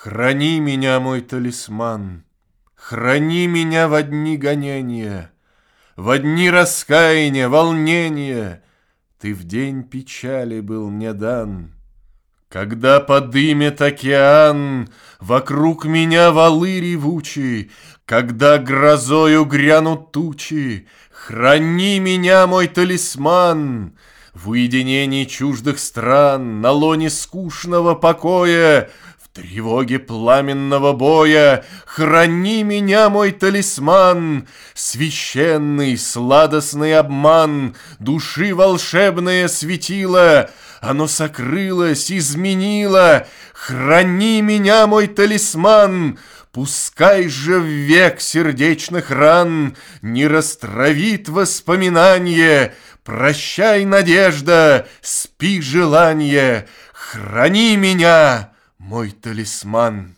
Храни меня, мой талисман, Храни меня в дни гонения, В дни раскаяния, волнения. Ты в день печали был мне дан. Когда подымет океан Вокруг меня валы ревучие, Когда грозою грянут тучи, Храни меня, мой талисман, В уединении чуждых стран, На лоне скучного покоя, тревоге пламенного боя Храни меня, мой талисман, Священный, сладостный обман, Души волшебное светило, Оно сокрылось, изменило. Храни меня, мой талисман, Пускай же в век сердечных ран Не растравит воспоминание, Прощай, надежда, спи, желание, Храни меня, мой талисман.